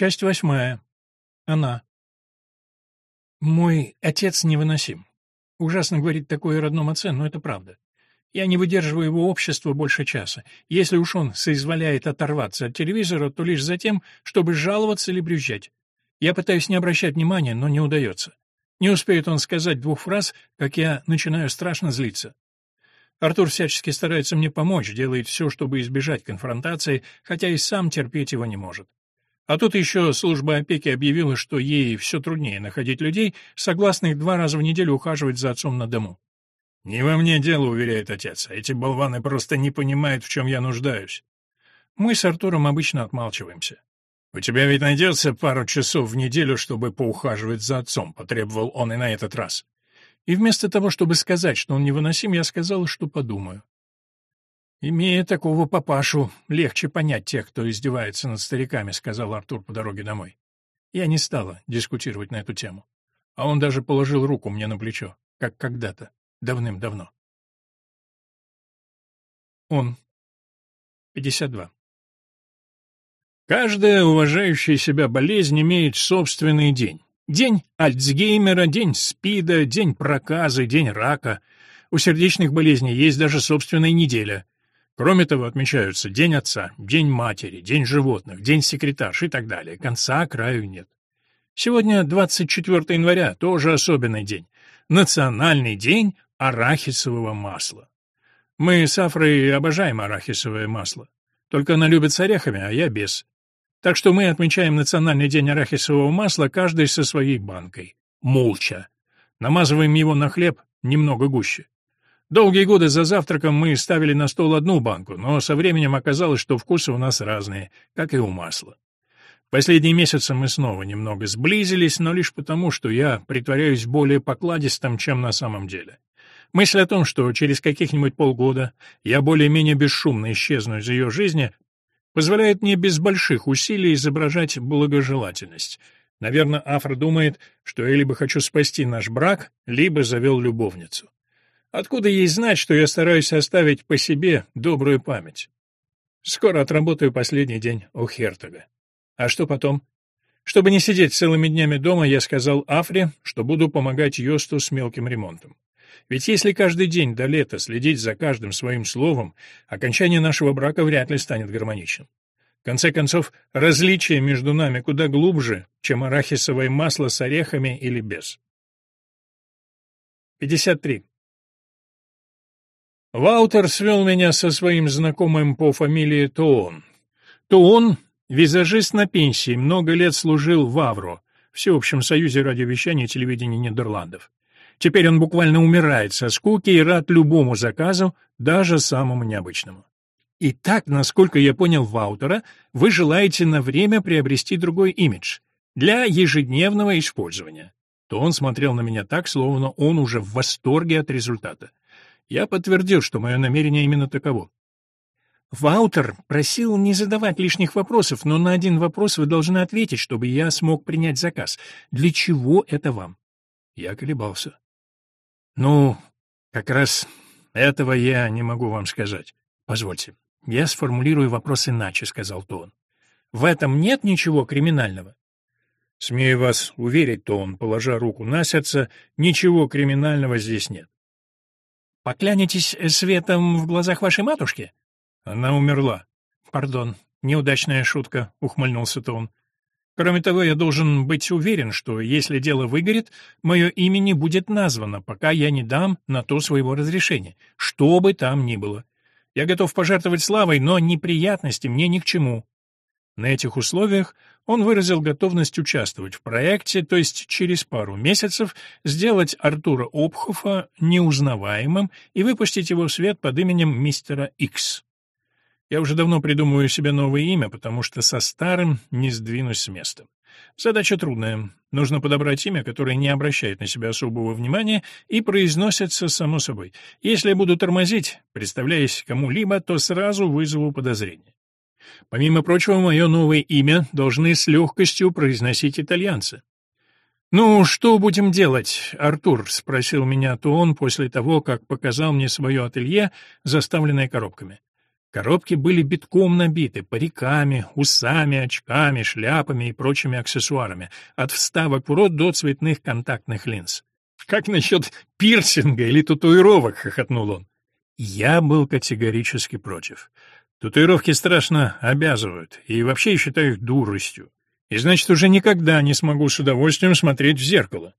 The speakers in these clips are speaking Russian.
Часть восьмая. Она. Мой отец невыносим. Ужасно говорить такое о родном отце, но это правда. Я не выдерживаю его общества больше часа. Если уж он соизволяет оторваться от телевизора, то лишь за тем, чтобы жаловаться или брюзжать. Я пытаюсь не обращать внимания, но не удается. Не успеет он сказать двух фраз, как я начинаю страшно злиться. Артур всячески старается мне помочь, делает все, чтобы избежать конфронтации, хотя и сам терпеть его не может. А тут еще служба опеки объявила, что ей все труднее находить людей, согласных два раза в неделю ухаживать за отцом на дому. «Не во мне дело», — уверяет отец. «Эти болваны просто не понимают, в чем я нуждаюсь». Мы с Артуром обычно отмалчиваемся. «У тебя ведь найдется пару часов в неделю, чтобы поухаживать за отцом», — потребовал он и на этот раз. И вместо того, чтобы сказать, что он невыносим, я сказала, что подумаю. «Имея такого папашу, легче понять тех, кто издевается над стариками», — сказал Артур по дороге домой. Я не стала дискутировать на эту тему. А он даже положил руку мне на плечо, как когда-то, давным-давно. Он. 52. Каждая уважающая себя болезнь имеет собственный день. День Альцгеймера, день СПИДа, день проказа, день рака. У сердечных болезней есть даже собственная неделя. Кроме того, отмечаются День Отца, День Матери, День Животных, День Секретарш и так далее. Конца краю нет. Сегодня 24 января, тоже особенный день. Национальный день арахисового масла. Мы с Афрой обожаем арахисовое масло. Только она любит с орехами, а я без. Так что мы отмечаем Национальный день арахисового масла каждый со своей банкой. Молча. Намазываем его на хлеб немного гуще. Долгие годы за завтраком мы ставили на стол одну банку, но со временем оказалось, что вкусы у нас разные, как и у масла. Последние месяцы мы снова немного сблизились, но лишь потому, что я притворяюсь более покладистым, чем на самом деле. Мысль о том, что через каких-нибудь полгода я более-менее бесшумно исчезну из ее жизни, позволяет мне без больших усилий изображать благожелательность. Наверное, Афра думает, что я либо хочу спасти наш брак, либо завел любовницу. Откуда ей знать, что я стараюсь оставить по себе добрую память? Скоро отработаю последний день у Хертога. А что потом? Чтобы не сидеть целыми днями дома, я сказал Афре, что буду помогать Йосту с мелким ремонтом. Ведь если каждый день до лета следить за каждым своим словом, окончание нашего брака вряд ли станет гармоничным. В конце концов, различие между нами куда глубже, чем арахисовое масло с орехами или без. 53. Ваутер свел меня со своим знакомым по фамилии Тоон. Тоон — визажист на пенсии, много лет служил в Авро, Всеобщем союзе радиовещания и телевидения Нидерландов. Теперь он буквально умирает со скуки и рад любому заказу, даже самому необычному. Итак, насколько я понял Ваутера, вы желаете на время приобрести другой имидж для ежедневного использования. То он смотрел на меня так, словно он уже в восторге от результата. Я подтвердил, что мое намерение именно таково. Ваутер просил не задавать лишних вопросов, но на один вопрос вы должны ответить, чтобы я смог принять заказ. Для чего это вам? Я колебался. Ну, как раз этого я не могу вам сказать. Позвольте, я сформулирую вопрос иначе, сказал Тон. В этом нет ничего криминального. Смею вас уверить, Тон, положа руку на сердце, ничего криминального здесь нет. Поклянетесь светом в глазах вашей матушки? Она умерла. Пардон, неудачная шутка, ухмыльнулся Тон. Кроме того, я должен быть уверен, что если дело выгорит, мое имя не будет названо, пока я не дам на то своего разрешения, что бы там ни было. Я готов пожертвовать славой, но неприятности мне ни к чему. На этих условиях он выразил готовность участвовать в проекте, то есть через пару месяцев сделать Артура Обхофа неузнаваемым и выпустить его в свет под именем мистера Икс. Я уже давно придумываю себе новое имя, потому что со старым не сдвинусь с места. Задача трудная. Нужно подобрать имя, которое не обращает на себя особого внимания и произносится само собой. Если я буду тормозить, представляясь кому-либо, то сразу вызову подозрение. Помимо прочего, мое новое имя должны с легкостью произносить итальянцы. «Ну, что будем делать, Артур?» — спросил меня то он после того, как показал мне свое ателье, заставленное коробками. Коробки были битком набиты париками, усами, очками, шляпами и прочими аксессуарами, от вставок в рот до цветных контактных линз. «Как насчет пирсинга или татуировок?» — хохотнул он. Я был категорически против. Татуировки страшно обязывают, и вообще считаю их дуростью. И значит, уже никогда не смогу с удовольствием смотреть в зеркало.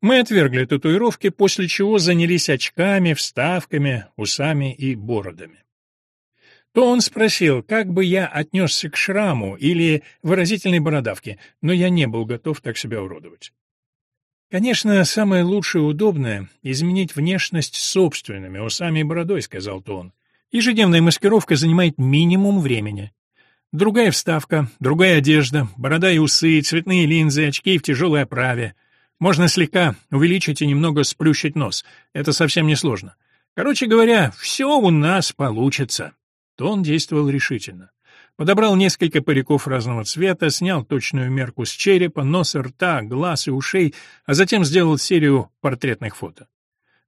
Мы отвергли татуировки, после чего занялись очками, вставками, усами и бородами то он спросил, как бы я отнесся к шраму или выразительной бородавке, но я не был готов так себя уродовать. «Конечно, самое лучшее и удобное — изменить внешность собственными усами и бородой», — сказал Тон. «Ежедневная маскировка занимает минимум времени. Другая вставка, другая одежда, борода и усы, цветные линзы, очки в тяжелой оправе. Можно слегка увеличить и немного сплющить нос. Это совсем не сложно. Короче говоря, все у нас получится» то он действовал решительно. Подобрал несколько париков разного цвета, снял точную мерку с черепа, носа, рта, глаз и ушей, а затем сделал серию портретных фото.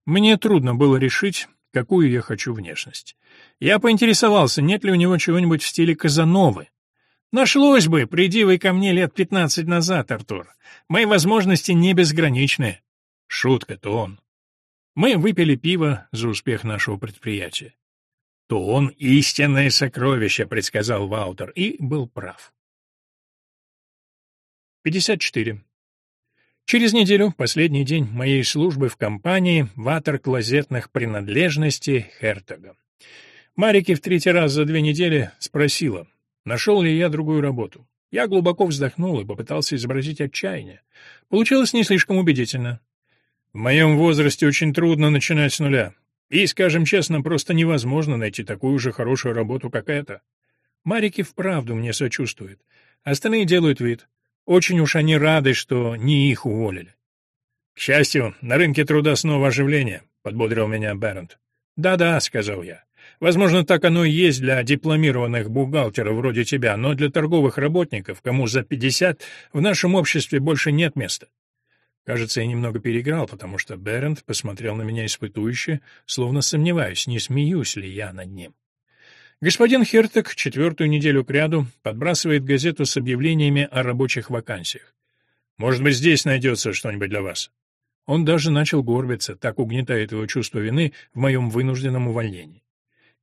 Мне трудно было решить, какую я хочу внешность. Я поинтересовался, нет ли у него чего-нибудь в стиле Казановы. Нашлось бы, приди вы ко мне лет пятнадцать назад, Артур. Мои возможности не безграничны. Шутка-то он. Мы выпили пиво за успех нашего предприятия то он истинное сокровище, предсказал Ваутер, и был прав. 54. Через неделю, последний день моей службы в компании ватер клозетных принадлежностей Хертога. Марики в третий раз за две недели спросила, нашел ли я другую работу. Я глубоко вздохнул и попытался изобразить отчаяние. Получилось не слишком убедительно. В моем возрасте очень трудно начинать с нуля. И, скажем честно, просто невозможно найти такую же хорошую работу, как эта. Марики вправду мне сочувствует. Остальные делают вид. Очень уж они рады, что не их уволили. «К счастью, на рынке труда снова оживление», — подбодрил меня Бернт. «Да-да», — сказал я. «Возможно, так оно и есть для дипломированных бухгалтеров вроде тебя, но для торговых работников, кому за пятьдесят, в нашем обществе больше нет места. Кажется, я немного переиграл, потому что Берент посмотрел на меня испытующе, словно сомневаюсь, не смеюсь ли я над ним. Господин Хертек четвертую неделю кряду подбрасывает газету с объявлениями о рабочих вакансиях. Может быть, здесь найдется что-нибудь для вас. Он даже начал горбиться, так угнетает его чувство вины в моем вынужденном увольнении.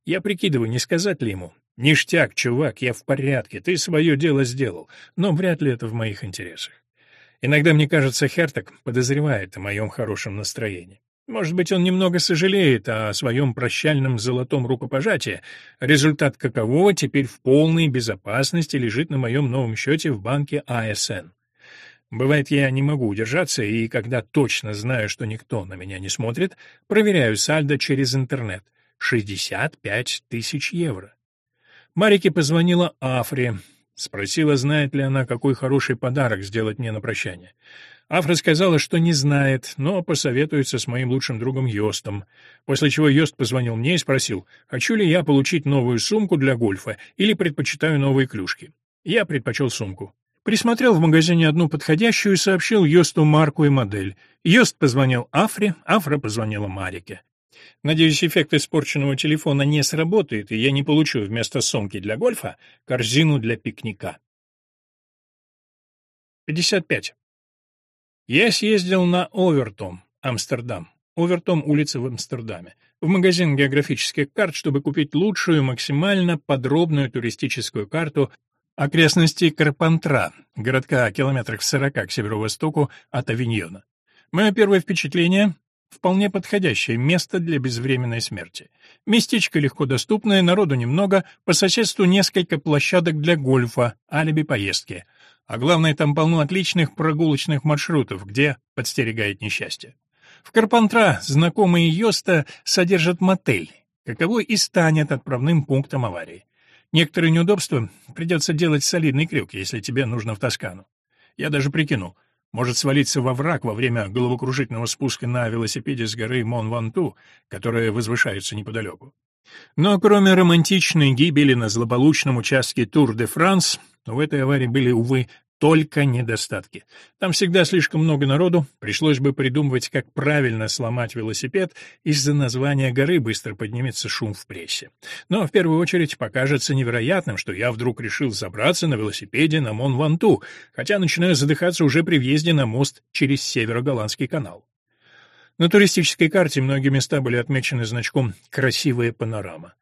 Я прикидываю, не сказать ли ему. «Ништяк, чувак, я в порядке, ты свое дело сделал, но вряд ли это в моих интересах». Иногда, мне кажется, Херток подозревает о моем хорошем настроении. Может быть, он немного сожалеет о своем прощальном золотом рукопожатии, результат какового теперь в полной безопасности лежит на моем новом счете в банке АСН. Бывает, я не могу удержаться, и когда точно знаю, что никто на меня не смотрит, проверяю сальдо через интернет. 65 тысяч евро. Марике позвонила Афри, Спросила, знает ли она, какой хороший подарок сделать мне на прощание. Афра сказала, что не знает, но посоветуется с моим лучшим другом Йостом. После чего Йост позвонил мне и спросил, хочу ли я получить новую сумку для гольфа или предпочитаю новые клюшки. Я предпочел сумку. Присмотрел в магазине одну подходящую и сообщил Йосту марку и модель. Йост позвонил Афре, Афра позвонила Марике. Надеюсь, эффект испорченного телефона не сработает, и я не получу вместо сумки для гольфа корзину для пикника. 55. Я съездил на Овертом, Амстердам. Овертом — улица в Амстердаме. В магазин географических карт, чтобы купить лучшую, максимально подробную туристическую карту окрестностей Карпантра, городка километрах в сорока к северо-востоку от Авиньона. Мое первое впечатление Вполне подходящее место для безвременной смерти. Местечко легко доступное, народу немного, по соседству несколько площадок для гольфа, алиби поездки. А главное, там полно отличных прогулочных маршрутов, где подстерегает несчастье. В Карпантра знакомые Йоста содержат мотель, каковой и станет отправным пунктом аварии. Некоторые неудобства придется делать солидный крюк, если тебе нужно в Тоскану. Я даже прикинул — может свалиться в овраг во время головокружительного спуска на велосипеде с горы Мон-Ванту, которая возвышается неподалеку. Но кроме романтичной гибели на злополучном участке Тур-де-Франс, в этой аварии были, увы, только недостатки. Там всегда слишком много народу, пришлось бы придумывать, как правильно сломать велосипед, из-за названия горы быстро поднимется шум в прессе. Но в первую очередь покажется невероятным, что я вдруг решил забраться на велосипеде на Мон-Ванту, хотя начинаю задыхаться уже при въезде на мост через Северо-Голландский канал. На туристической карте многие места были отмечены значком «Красивая панорама».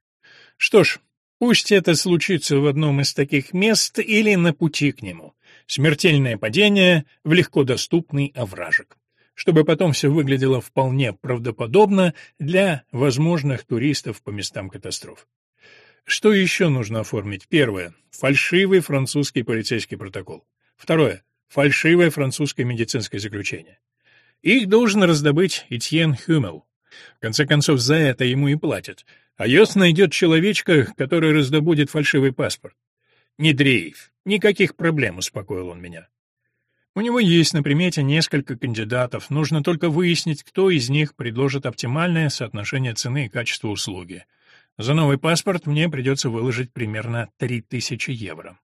Что ж, пусть это случится в одном из таких мест или на пути к нему. Смертельное падение в легкодоступный овражек. Чтобы потом все выглядело вполне правдоподобно для возможных туристов по местам катастроф. Что еще нужно оформить? Первое. Фальшивый французский полицейский протокол. Второе. Фальшивое французское медицинское заключение. Их должен раздобыть Этьен Хюмел. В конце концов, за это ему и платят. А Йос найдет человечка, который раздобудет фальшивый паспорт. Не дрейф, никаких проблем, успокоил он меня. У него есть на примете несколько кандидатов, нужно только выяснить, кто из них предложит оптимальное соотношение цены и качества услуги. За новый паспорт мне придется выложить примерно 3000 евро.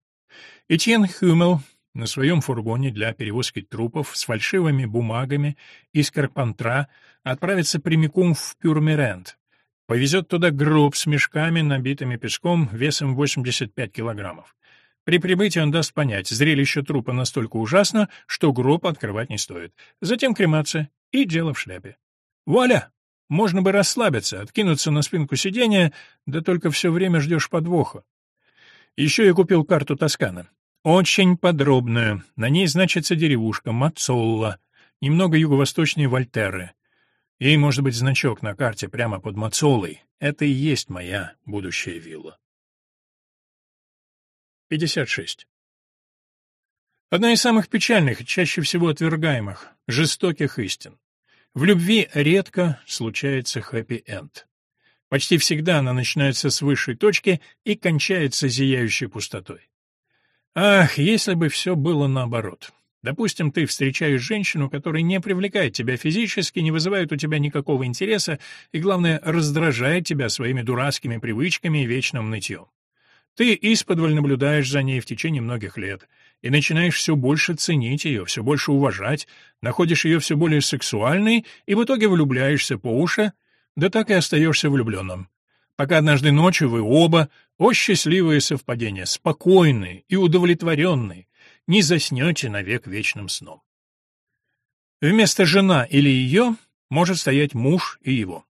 Этьен Хюмел на своем фургоне для перевозки трупов с фальшивыми бумагами из Карпантра отправится прямиком в Пюрмерент. Повезет туда гроб с мешками, набитыми песком, весом 85 килограммов. При прибытии он даст понять, зрелище трупа настолько ужасно, что гроб открывать не стоит. Затем кремация и дело в шляпе. Вуаля! Можно бы расслабиться, откинуться на спинку сиденья, да только все время ждешь подвоха. Еще я купил карту Тоскана. Очень подробную. На ней значится деревушка Мацолла, немного юго-восточнее Вольтеры. Ей может быть значок на карте прямо под Мацоллой. Это и есть моя будущая вилла. 56. Одна из самых печальных чаще всего отвергаемых, жестоких истин. В любви редко случается хэппи-энд. Почти всегда она начинается с высшей точки и кончается зияющей пустотой. Ах, если бы все было наоборот. Допустим, ты встречаешь женщину, которая не привлекает тебя физически, не вызывает у тебя никакого интереса и, главное, раздражает тебя своими дурацкими привычками и вечным нытьем. Ты исподволь наблюдаешь за ней в течение многих лет и начинаешь все больше ценить ее, все больше уважать, находишь ее все более сексуальной и в итоге влюбляешься по уши, да так и остаешься влюбленным пока однажды ночью вы оба, о счастливое совпадение, спокойные и удовлетворенные, не заснете навек вечным сном. Вместо жена или ее может стоять муж и его.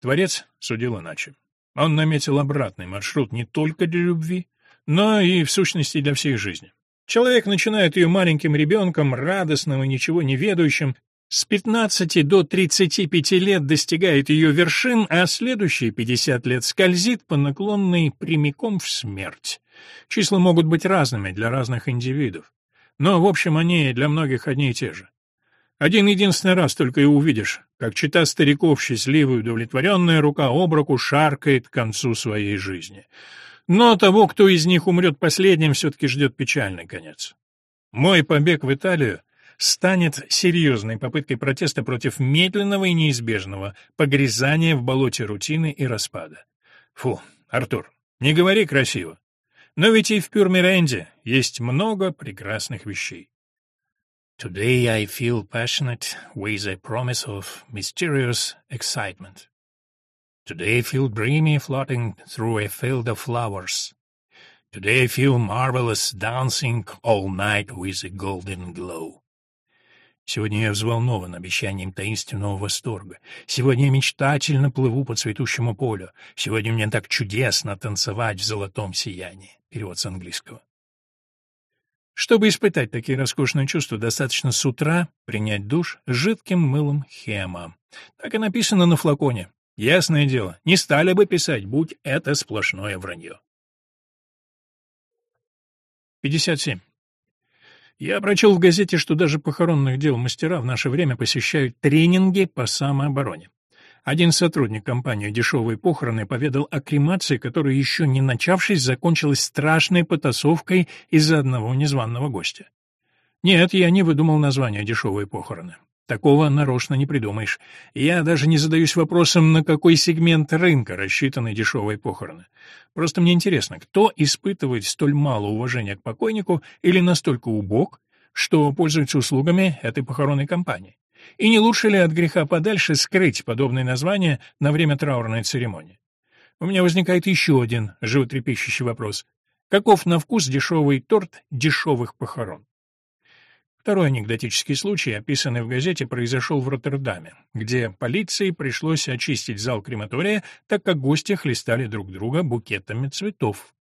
Творец судил иначе. Он наметил обратный маршрут не только для любви, но и, в сущности, для всей жизни. Человек начинает ее маленьким ребенком, радостным и ничего не ведающим, с 15 до 35 лет достигает ее вершин, а следующие 50 лет скользит по наклонной прямиком в смерть. Числа могут быть разными для разных индивидов, но, в общем, они для многих одни и те же. Один единственный раз только и увидишь, как чита стариков счастливая удовлетворенная рука об руку шаркает к концу своей жизни. Но того, кто из них умрет последним, все-таки ждет печальный конец. Мой побег в Италию станет серьезной попыткой протеста против медленного и неизбежного погрязания в болоте рутины и распада. Фу, Артур, не говори красиво. Но ведь и в Пюрмеренде есть много прекрасных вещей. Today I feel passionate with a promise of mysterious excitement. Today I feel dreamy floating through a field of flowers. Today I feel marvelous dancing all night with a golden glow. Сегодня я взволнован обещанием таинственного восторга. Сегодня я мечтательно плыву по цветущему полю. Сегодня мне так чудесно танцевать в золотом сиянии. Перевод с английского. Чтобы испытать такие роскошные чувства, достаточно с утра принять душ с жидким мылом хема. Так и написано на флаконе. Ясное дело, не стали бы писать, будь это сплошное вранье. 57. Я прочел в газете, что даже похоронных дел мастера в наше время посещают тренинги по самообороне. Один сотрудник компании «Дешевые похороны» поведал о кремации, которая, еще не начавшись, закончилась страшной потасовкой из-за одного незваного гостя. Нет, я не выдумал название «Дешевые похороны». Такого нарочно не придумаешь. Я даже не задаюсь вопросом, на какой сегмент рынка рассчитаны дешевые похороны. Просто мне интересно, кто испытывает столь мало уважения к покойнику или настолько убог, что пользуется услугами этой похоронной компании? И не лучше ли от греха подальше скрыть подобные названия на время траурной церемонии? У меня возникает еще один животрепещущий вопрос. Каков на вкус дешевый торт дешевых похорон? Второй анекдотический случай, описанный в газете, произошел в Роттердаме, где полиции пришлось очистить зал крематория, так как гости хлестали друг друга букетами цветов.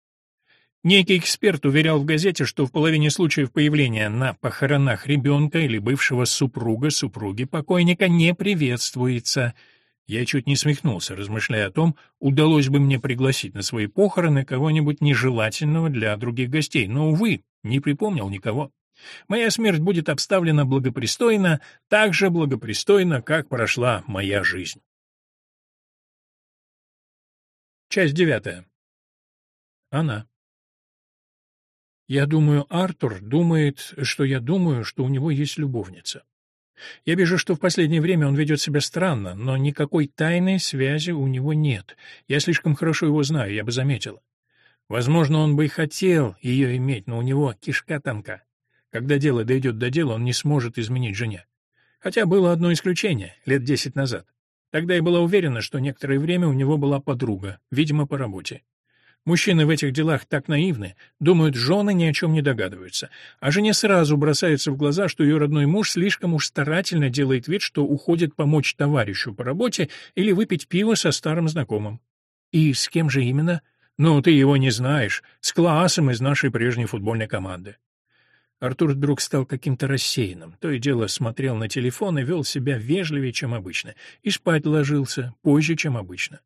Некий эксперт уверял в газете, что в половине случаев появления на похоронах ребенка или бывшего супруга супруги покойника не приветствуется. Я чуть не смехнулся, размышляя о том, удалось бы мне пригласить на свои похороны кого-нибудь нежелательного для других гостей, но, увы, не припомнил никого. Моя смерть будет обставлена благопристойно, так же благопристойно, как прошла моя жизнь. Часть девятая. Она. Я думаю, Артур думает, что я думаю, что у него есть любовница. Я вижу, что в последнее время он ведет себя странно, но никакой тайной связи у него нет. Я слишком хорошо его знаю, я бы заметила. Возможно, он бы и хотел ее иметь, но у него кишка тонка. Когда дело дойдет до дела, он не сможет изменить жене. Хотя было одно исключение, лет десять назад. Тогда я была уверена, что некоторое время у него была подруга, видимо, по работе. Мужчины в этих делах так наивны, думают, жены ни о чем не догадываются. А жене сразу бросается в глаза, что ее родной муж слишком уж старательно делает вид, что уходит помочь товарищу по работе или выпить пиво со старым знакомым. И с кем же именно? Ну, ты его не знаешь. С классом из нашей прежней футбольной команды. Артур вдруг стал каким-то рассеянным. То и дело смотрел на телефон и вел себя вежливее, чем обычно. И спать ложился позже, чем обычно.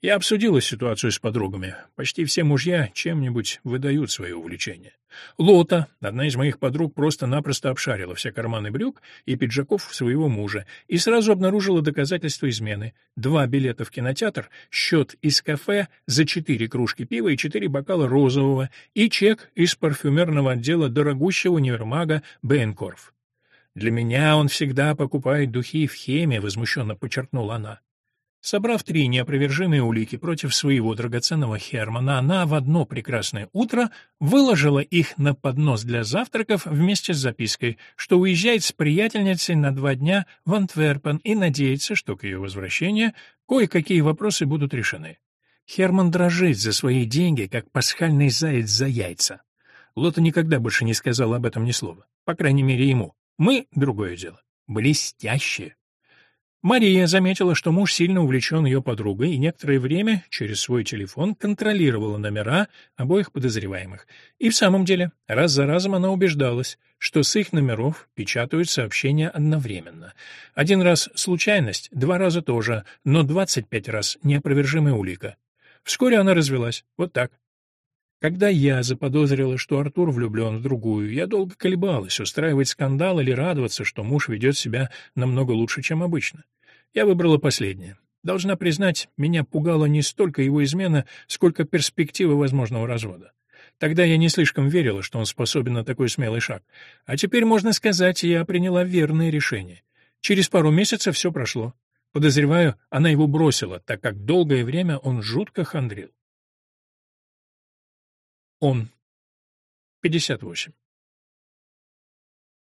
Я обсудила ситуацию с подругами. Почти все мужья чем-нибудь выдают свое увлечение. Лота, одна из моих подруг, просто-напросто обшарила все карманы брюк и пиджаков своего мужа и сразу обнаружила доказательства измены. Два билета в кинотеатр, счет из кафе за четыре кружки пива и четыре бокала розового и чек из парфюмерного отдела дорогущего универмага Бейнкорф. «Для меня он всегда покупает духи в хеме», — возмущенно подчеркнула она. Собрав три неопровержимые улики против своего драгоценного Хермана, она в одно прекрасное утро выложила их на поднос для завтраков вместе с запиской, что уезжает с приятельницей на два дня в Антверпен и надеется, что к ее возвращению кое-какие вопросы будут решены. Херман дрожит за свои деньги, как пасхальный заяц за яйца. Лота никогда больше не сказала об этом ни слова. По крайней мере, ему. Мы — другое дело. Блестящее. Мария заметила, что муж сильно увлечен ее подругой и некоторое время через свой телефон контролировала номера обоих подозреваемых. И в самом деле, раз за разом она убеждалась, что с их номеров печатают сообщения одновременно. Один раз случайность, два раза тоже, но 25 раз неопровержимая улика. Вскоре она развелась. Вот так. Когда я заподозрила, что Артур влюблен в другую, я долго колебалась, устраивать скандал или радоваться, что муж ведет себя намного лучше, чем обычно. Я выбрала последнее. Должна признать, меня пугала не столько его измена, сколько перспектива возможного развода. Тогда я не слишком верила, что он способен на такой смелый шаг. А теперь, можно сказать, я приняла верное решение. Через пару месяцев все прошло. Подозреваю, она его бросила, так как долгое время он жутко хандрил. Он. 58.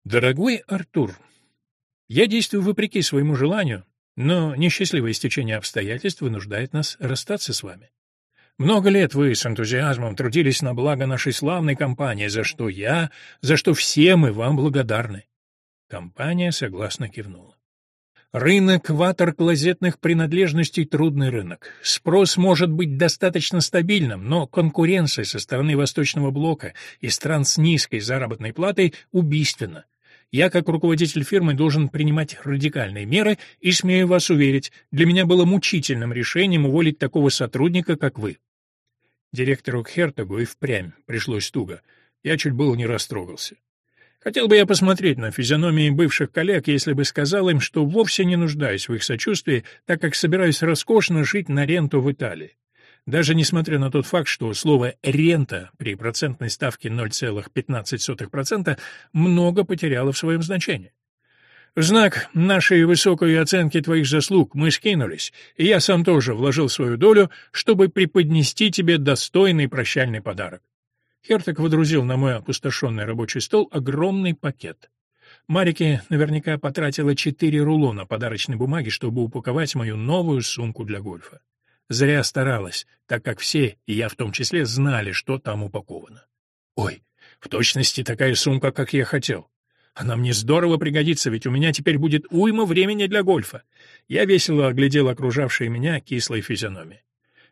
Дорогой Артур, я действую вопреки своему желанию, но несчастливое стечение обстоятельств вынуждает нас расстаться с вами. Много лет вы с энтузиазмом трудились на благо нашей славной компании, за что я, за что все мы вам благодарны. Компания согласно кивнула. Рынок ватер-клозетных принадлежностей — трудный рынок. Спрос может быть достаточно стабильным, но конкуренция со стороны Восточного блока и стран с низкой заработной платой убийственна. Я, как руководитель фирмы, должен принимать радикальные меры, и, смею вас уверить, для меня было мучительным решением уволить такого сотрудника, как вы. Директору Хертогу и впрямь пришлось туго. Я чуть было не растрогался. Хотел бы я посмотреть на физиономии бывших коллег, если бы сказал им, что вовсе не нуждаюсь в их сочувствии, так как собираюсь роскошно жить на ренту в Италии. Даже несмотря на тот факт, что слово «рента» при процентной ставке 0,15% много потеряло в своем значении. Знак нашей высокой оценки твоих заслуг мы скинулись, и я сам тоже вложил свою долю, чтобы преподнести тебе достойный прощальный подарок. Херток водрузил на мой опустошенный рабочий стол огромный пакет. Марике наверняка потратила четыре рулона подарочной бумаги, чтобы упаковать мою новую сумку для гольфа. Зря старалась, так как все, и я в том числе, знали, что там упаковано. Ой, в точности такая сумка, как я хотел. Она мне здорово пригодится, ведь у меня теперь будет уйма времени для гольфа. Я весело оглядел окружавшие меня кислые физиономии.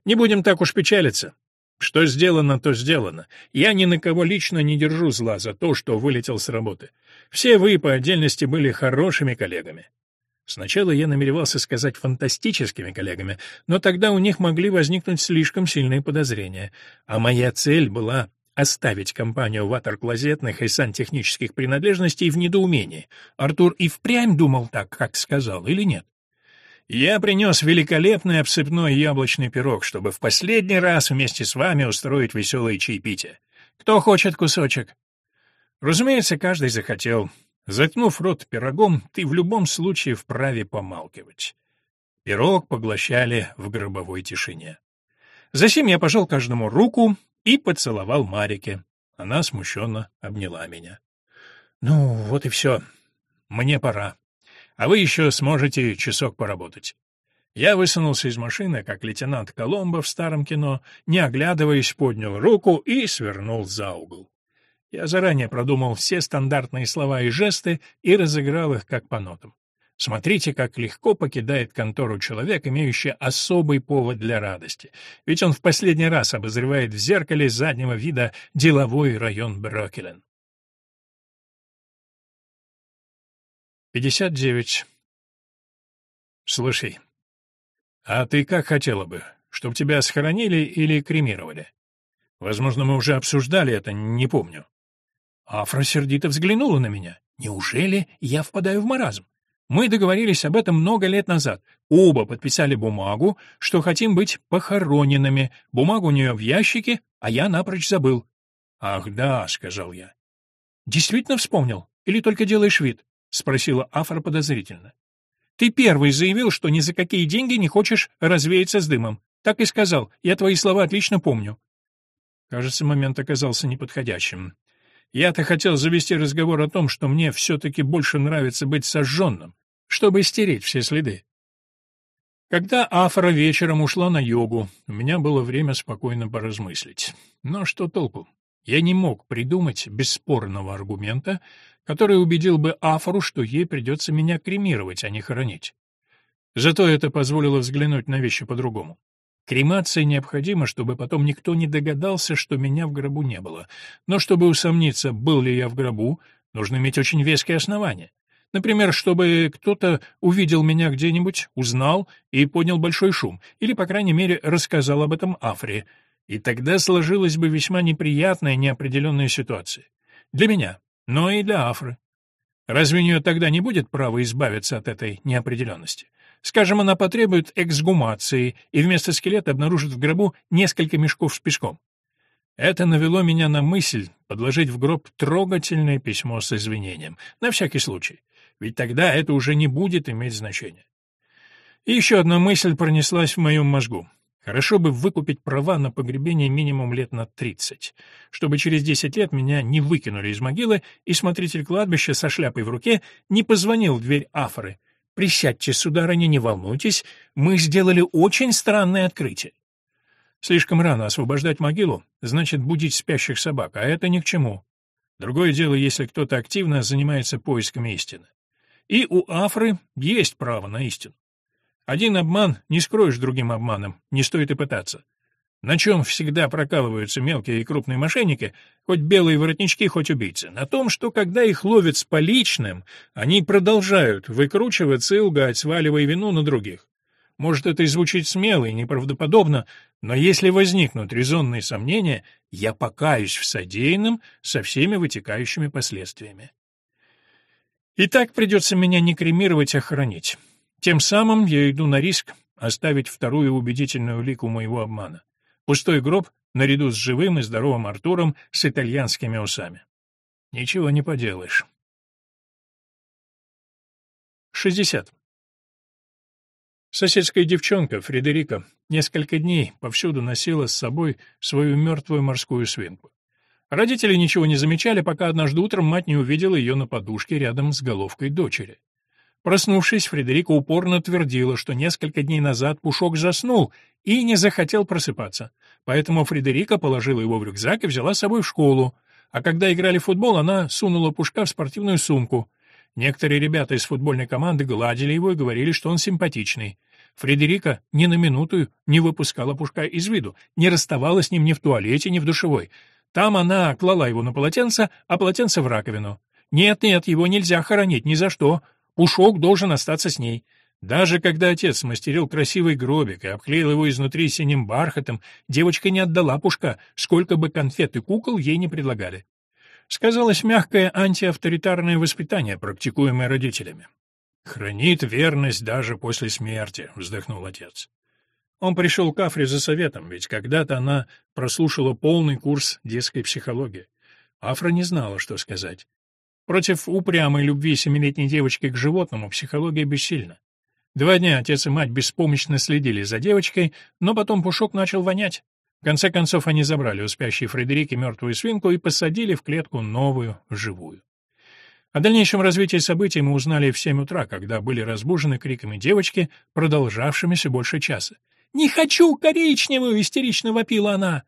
Не будем так уж печалиться. Что сделано, то сделано. Я ни на кого лично не держу зла за то, что вылетел с работы. Все вы по отдельности были хорошими коллегами. Сначала я намеревался сказать фантастическими коллегами, но тогда у них могли возникнуть слишком сильные подозрения. А моя цель была оставить компанию ватер-клозетных и сантехнических принадлежностей в недоумении. Артур и впрямь думал так, как сказал, или нет? Я принес великолепный обсыпной яблочный пирог, чтобы в последний раз вместе с вами устроить веселое чаепитие. Кто хочет кусочек? Разумеется, каждый захотел. Заткнув рот пирогом, ты в любом случае вправе помалкивать. Пирог поглощали в гробовой тишине. Затем я пожал каждому руку и поцеловал Марике. Она смущенно обняла меня. «Ну, вот и все. Мне пора а вы еще сможете часок поработать. Я высунулся из машины, как лейтенант Коломбо в старом кино, не оглядываясь, поднял руку и свернул за угол. Я заранее продумал все стандартные слова и жесты и разыграл их как по нотам. Смотрите, как легко покидает контору человек, имеющий особый повод для радости. Ведь он в последний раз обозревает в зеркале заднего вида деловой район Брокелен. 59. Слушай, а ты как хотела бы, чтобы тебя схоронили или кремировали? Возможно, мы уже обсуждали это, не помню. Афра сердито взглянула на меня. Неужели я впадаю в маразм? Мы договорились об этом много лет назад. Оба подписали бумагу, что хотим быть похороненными. Бумагу у нее в ящике, а я напрочь забыл. «Ах да», — сказал я. «Действительно вспомнил? Или только делаешь вид?» — спросила Афра подозрительно. «Ты первый заявил, что ни за какие деньги не хочешь развеяться с дымом. Так и сказал. Я твои слова отлично помню». Кажется, момент оказался неподходящим. Я-то хотел завести разговор о том, что мне все-таки больше нравится быть сожженным, чтобы стереть все следы. Когда Афра вечером ушла на йогу, у меня было время спокойно поразмыслить. Но что толку? Я не мог придумать бесспорного аргумента, который убедил бы Афору, что ей придется меня кремировать, а не хоронить. Зато это позволило взглянуть на вещи по-другому. Кремация необходима, чтобы потом никто не догадался, что меня в гробу не было. Но чтобы усомниться, был ли я в гробу, нужно иметь очень веские основания. Например, чтобы кто-то увидел меня где-нибудь, узнал и поднял большой шум, или, по крайней мере, рассказал об этом Афре. И тогда сложилась бы весьма неприятная неопределенная ситуация. Для меня, но и для Афры. Разве у нее тогда не будет права избавиться от этой неопределенности? Скажем, она потребует эксгумации и вместо скелета обнаружит в гробу несколько мешков с песком. Это навело меня на мысль подложить в гроб трогательное письмо с извинением, на всякий случай, ведь тогда это уже не будет иметь значения. И еще одна мысль пронеслась в моем мозгу. Хорошо бы выкупить права на погребение минимум лет на 30, чтобы через 10 лет меня не выкинули из могилы, и смотритель кладбища со шляпой в руке не позвонил в дверь Афоры. «Присядьте, сударыня, не волнуйтесь, мы сделали очень странное открытие». Слишком рано освобождать могилу, значит будить спящих собак, а это ни к чему. Другое дело, если кто-то активно занимается поисками истины. И у Афры есть право на истину. Один обман не скроешь другим обманом, не стоит и пытаться. На чем всегда прокалываются мелкие и крупные мошенники, хоть белые воротнички, хоть убийцы? На том, что когда их ловят с поличным, они продолжают выкручиваться и лгать, сваливая вину на других. Может, это и звучит смело и неправдоподобно, но если возникнут резонные сомнения, я покаюсь в содеянном со всеми вытекающими последствиями. И так придется меня не кремировать, а хоронить. Тем самым я иду на риск оставить вторую убедительную улику моего обмана. Пустой гроб наряду с живым и здоровым Артуром с итальянскими усами. Ничего не поделаешь. 60. Соседская девчонка, Фредерика, несколько дней повсюду носила с собой свою мертвую морскую свинку. Родители ничего не замечали, пока однажды утром мать не увидела ее на подушке рядом с головкой дочери. Проснувшись, Фредерика упорно твердила, что несколько дней назад Пушок заснул и не захотел просыпаться. Поэтому Фредерика положила его в рюкзак и взяла с собой в школу. А когда играли в футбол, она сунула Пушка в спортивную сумку. Некоторые ребята из футбольной команды гладили его и говорили, что он симпатичный. Фредерика ни на минуту не выпускала Пушка из виду, не расставалась с ним ни в туалете, ни в душевой. Там она клала его на полотенце, а полотенце в раковину. Нет-нет, его нельзя хоронить ни за что. Пушок должен остаться с ней. Даже когда отец смастерил красивый гробик и обклеил его изнутри синим бархатом, девочка не отдала Пушка, сколько бы конфет и кукол ей не предлагали. Сказалось мягкое антиавторитарное воспитание, практикуемое родителями. «Хранит верность даже после смерти», — вздохнул отец. Он пришел к Афре за советом, ведь когда-то она прослушала полный курс детской психологии. Афра не знала, что сказать. Против упрямой любви семилетней девочки к животному психология бессильна. Два дня отец и мать беспомощно следили за девочкой, но потом Пушок начал вонять. В конце концов они забрали у спящей Фредерики мертвую свинку и посадили в клетку новую, живую. О дальнейшем развитии событий мы узнали в семь утра, когда были разбужены криками девочки, продолжавшимися больше часа. «Не хочу коричневую!» — истерично вопила она.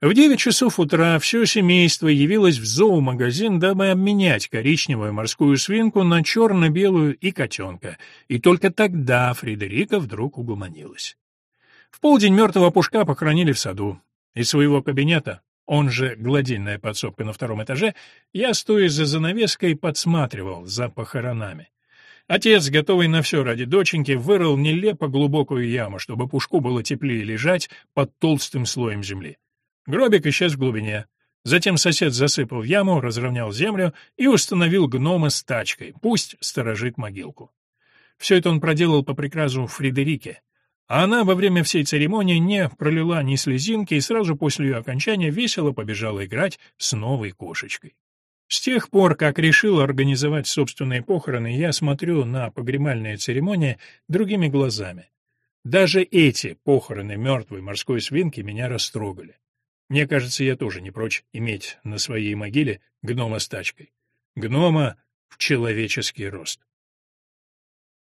В девять часов утра все семейство явилось в зоомагазин, дабы обменять коричневую морскую свинку на черно-белую и котенка, и только тогда Фредерика вдруг угомонилась. В полдень мертвого пушка похоронили в саду. Из своего кабинета он же гладильная подсобка на втором этаже, я, стоя за занавеской, подсматривал за похоронами. Отец, готовый на все ради доченьки, вырыл нелепо глубокую яму, чтобы пушку было теплее лежать под толстым слоем земли. Гробик исчез в глубине. Затем сосед засыпал яму, разровнял землю и установил гнома с тачкой, пусть сторожит могилку. Все это он проделал по приказу Фредерике, а она во время всей церемонии не пролила ни слезинки и сразу после ее окончания весело побежала играть с новой кошечкой. С тех пор, как решил организовать собственные похороны, я смотрю на погремальные церемонии другими глазами. Даже эти похороны мертвой морской свинки меня растрогали. Мне кажется, я тоже не прочь иметь на своей могиле гнома с тачкой. Гнома в человеческий рост.